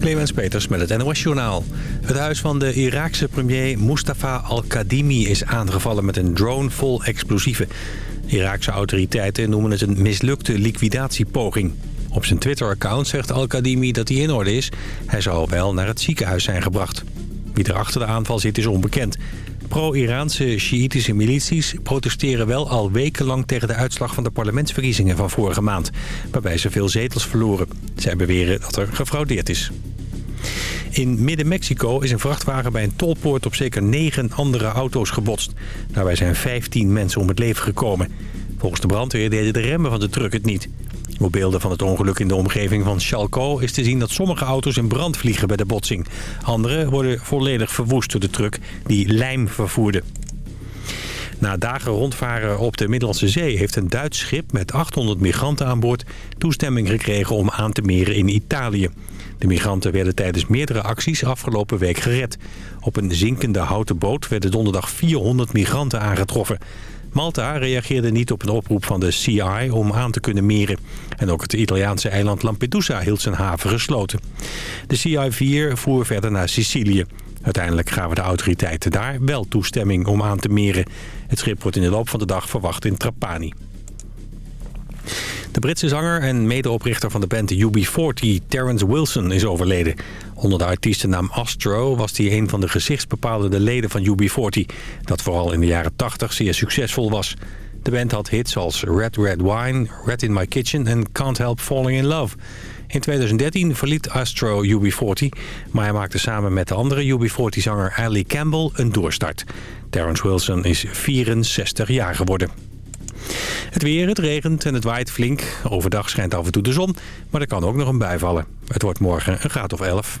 Clemens Peters met het NOS Journaal. Het huis van de Iraakse premier Mustafa al-Kadhimi is aangevallen met een drone vol explosieven. Iraakse autoriteiten noemen het een mislukte liquidatiepoging. Op zijn Twitter-account zegt al-Kadhimi dat hij in orde is. Hij zou wel naar het ziekenhuis zijn gebracht. Wie er achter de aanval zit is onbekend. Pro-Iraanse Sjiïtische milities protesteren wel al wekenlang tegen de uitslag van de parlementsverkiezingen van vorige maand. Waarbij ze veel zetels verloren. Zij beweren dat er gefraudeerd is. In Midden-Mexico is een vrachtwagen bij een tolpoort op zeker negen andere auto's gebotst. Daarbij zijn 15 mensen om het leven gekomen. Volgens de brandweer deden de remmen van de truck het niet. Op beelden van het ongeluk in de omgeving van Chalco is te zien dat sommige auto's in brand vliegen bij de botsing. Andere worden volledig verwoest door de truck die lijm vervoerde. Na dagen rondvaren op de Middellandse Zee heeft een Duits schip met 800 migranten aan boord toestemming gekregen om aan te meren in Italië. De migranten werden tijdens meerdere acties afgelopen week gered. Op een zinkende houten boot werden donderdag 400 migranten aangetroffen. Malta reageerde niet op een oproep van de CI om aan te kunnen meren. En ook het Italiaanse eiland Lampedusa hield zijn haven gesloten. De CI-4 voer verder naar Sicilië. Uiteindelijk gaven de autoriteiten daar wel toestemming om aan te meren. Het schip wordt in de loop van de dag verwacht in Trapani. De Britse zanger en medeoprichter van de band UB40, Terence Wilson, is overleden. Onder de artiestennaam Astro was hij een van de gezichtsbepalende leden van UB40... dat vooral in de jaren 80 zeer succesvol was. De band had hits als Red Red Wine, Red in My Kitchen en Can't Help Falling in Love. In 2013 verliet Astro UB40, maar hij maakte samen met de andere UB40-zanger Ali Campbell een doorstart. Terence Wilson is 64 jaar geworden. Het weer, het regent en het waait flink. Overdag schijnt af en toe de zon, maar er kan ook nog een bui vallen. Het wordt morgen een graad of 11.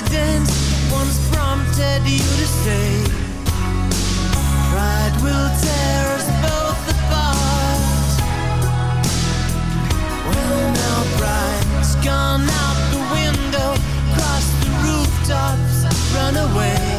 confidence once prompted you to stay. Pride will tear us both apart Well now pride's gone out the window Cross the rooftops, run away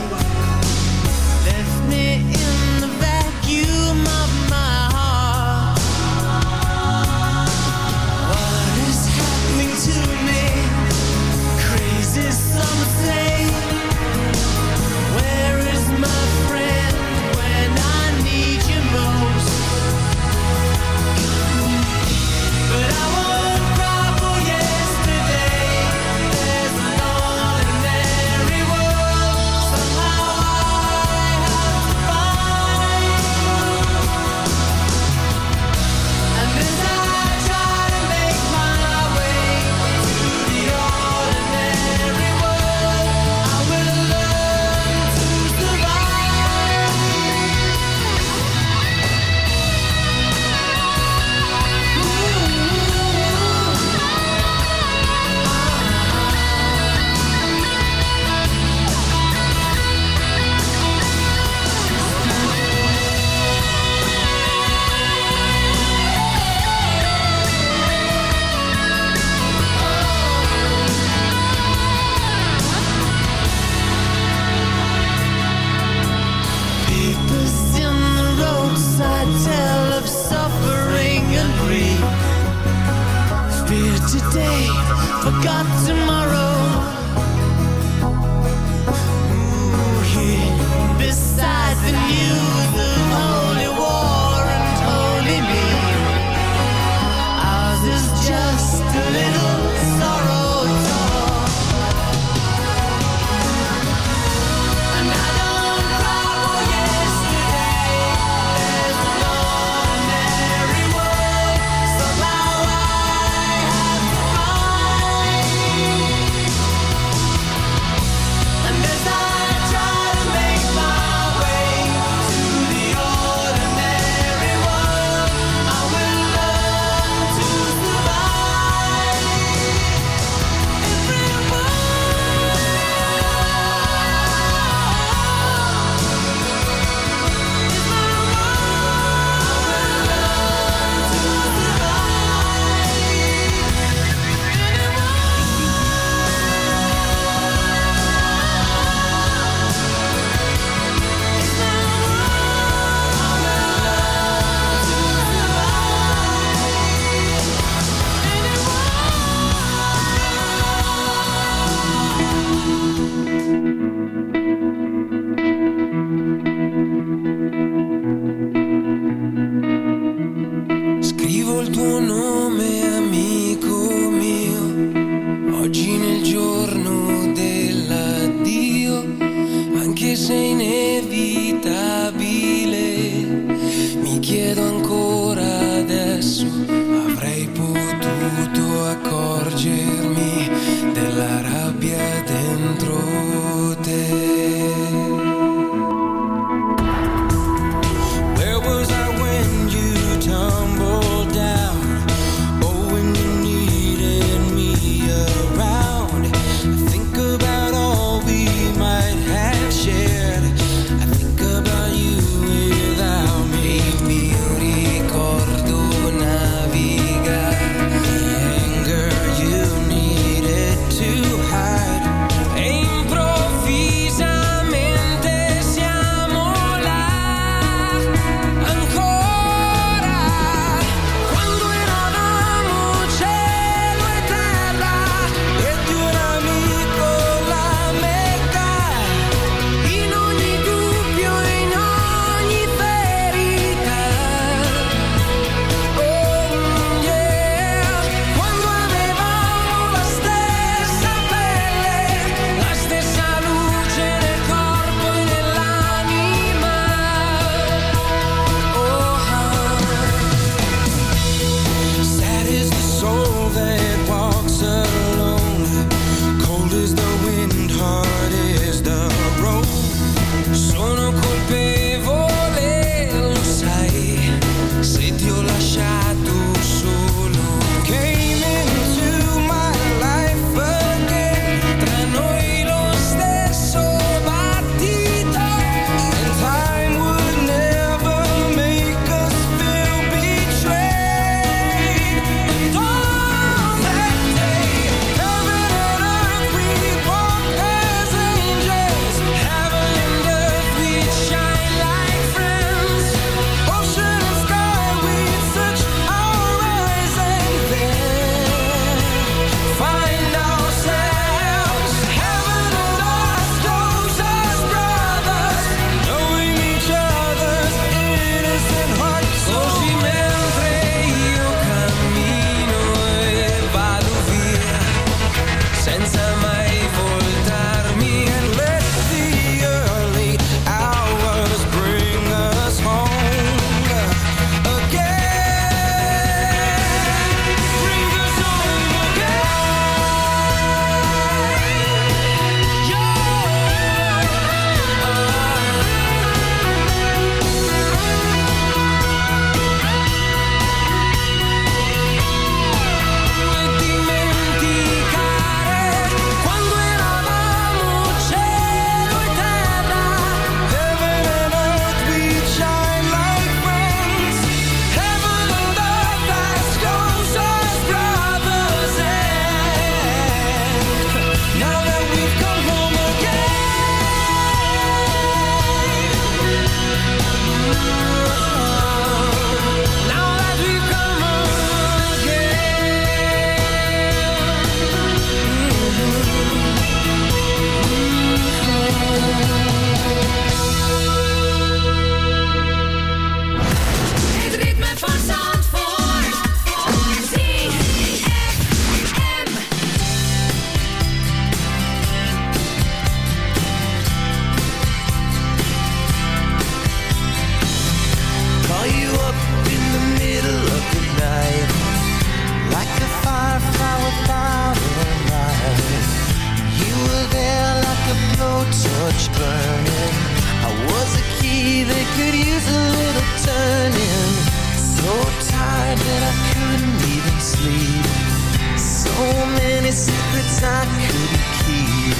I couldn't keep.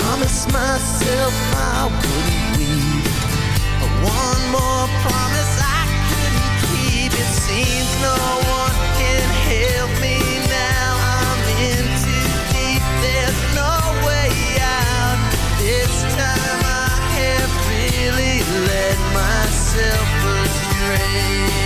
Promise myself I wouldn't leave. One more promise I couldn't keep. It seems no one can help me now. I'm in too deep. There's no way out. This time I have really let myself astray.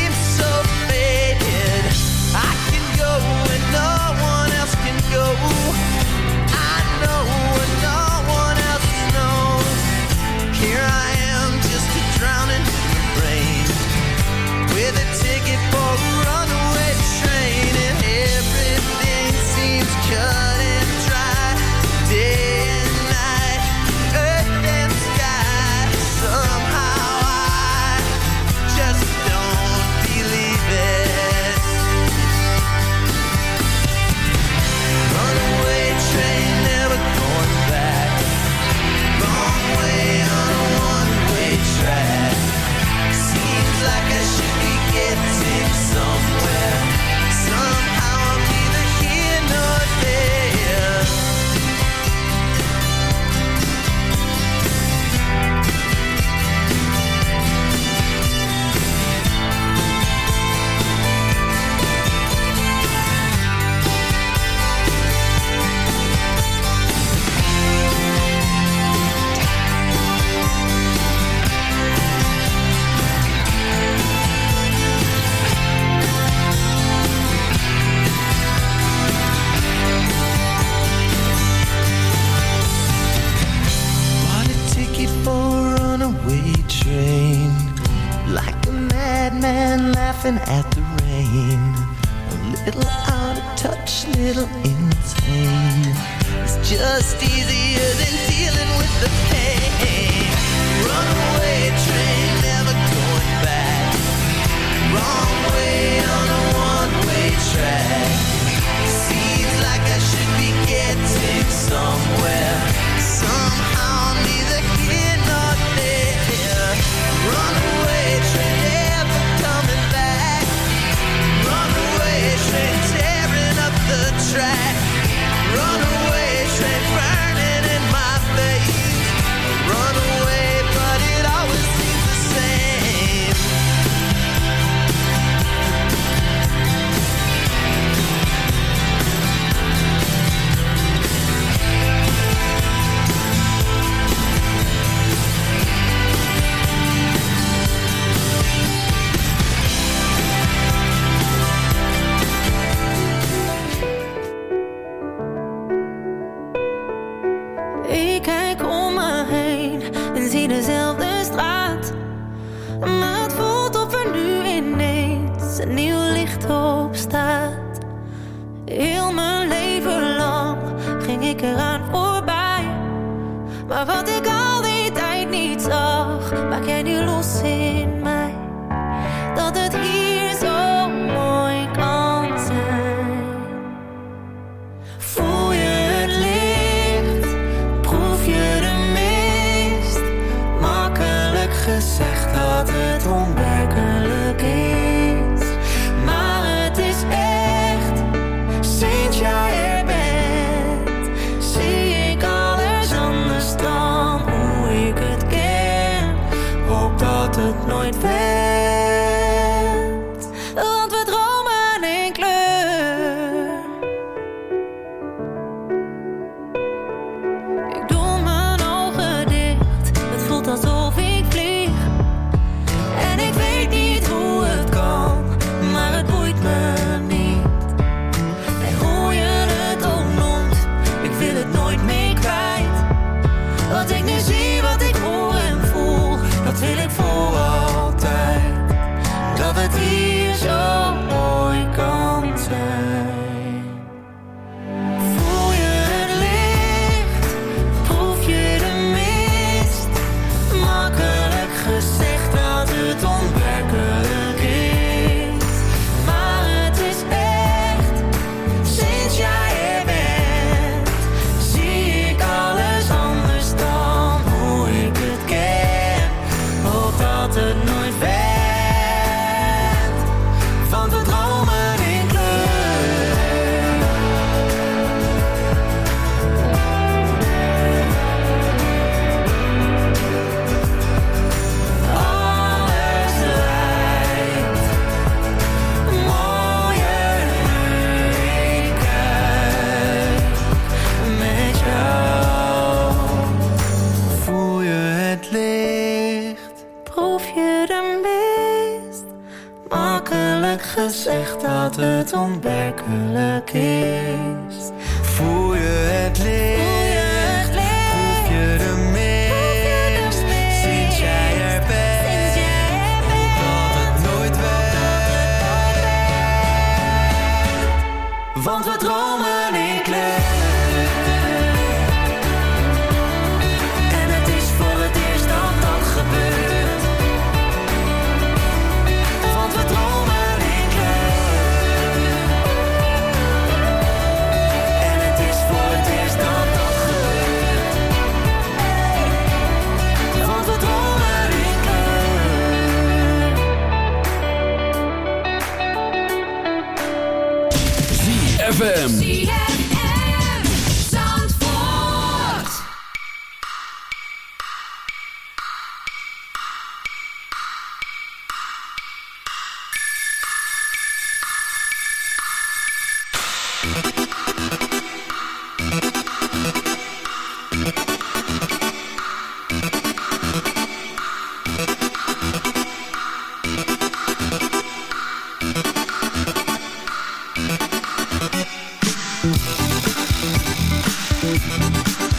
ik voorbij. Maar wat ik al die tijd niet zag, maak jij nu los in mij. Dat het hier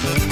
Bye.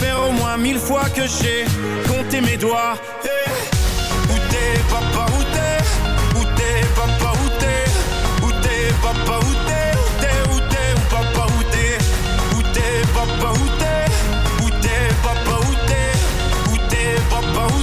faire au moins mille fois que j'ai compté mes doigts. Eh, Où t'es papa, où t'es? Où t'es papa, où t'es? Où t'es papa, où t'es? Où t'es, où t'es, où papa, où t'es? Papa, où t'es? Papa, où t'es? Papa, où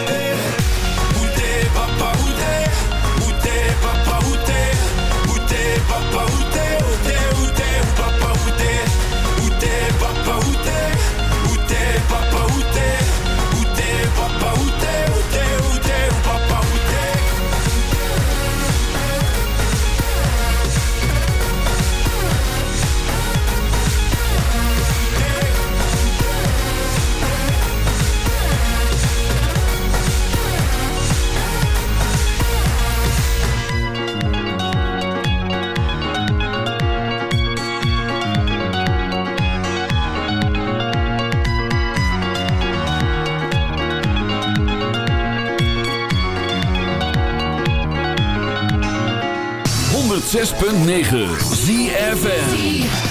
106.9 ZFN